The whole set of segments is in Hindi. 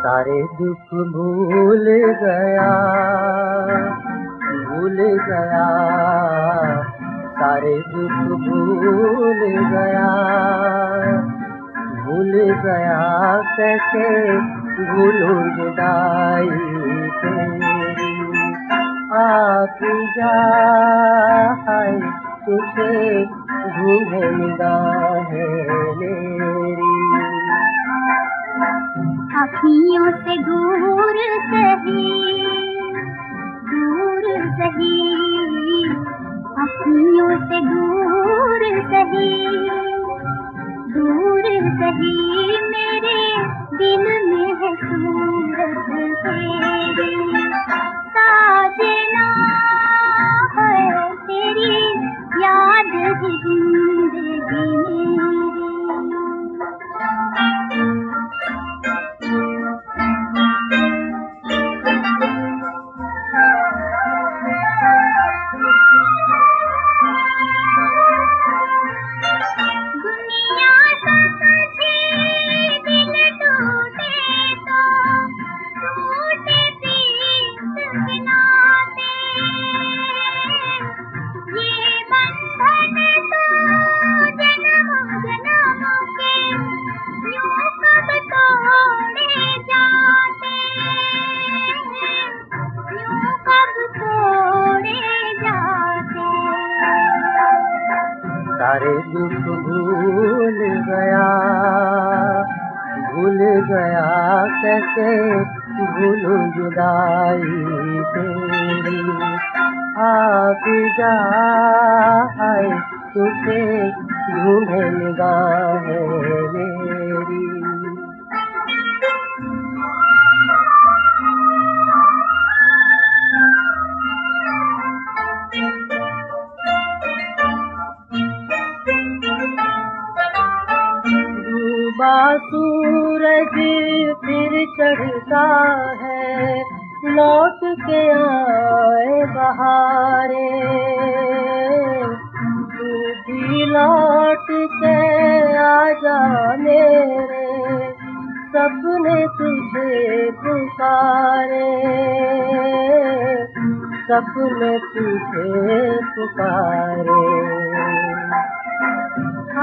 सारे दुख भूल गया भूल गया। सारे दुख भूल गया भूल गया। कैसे भूलू जुदाई तेरी? आप जा तुझे ढूंढे निगाहें अखियों से दूर सही दूर सही अखियों से दूर सही दूर सही मेरे दिल में है सूरत तेरी। सारे दुख भूल गया। भूल गया कैसे? भूलू जुदाई तेरी। आप जाए तुझे ढूंढे निगाहें। डूबा सूरज फिर चढ़ता है, लौट के आए बहारे। तू लौट के आ जा मेरे, सपने तुझे पुकारे। सपने तुझे पुकारे।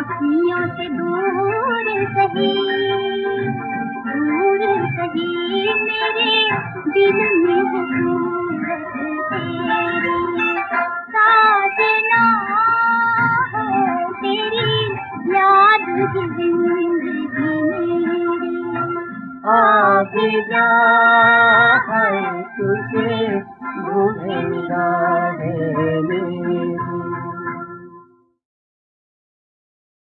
अखियों से दूर सही दूर सही मेरे दिल में है सूरत तेरी। साजना है तेरी याद की ज़िंदगी मेरी। आगे जा तुझे भूलेगा है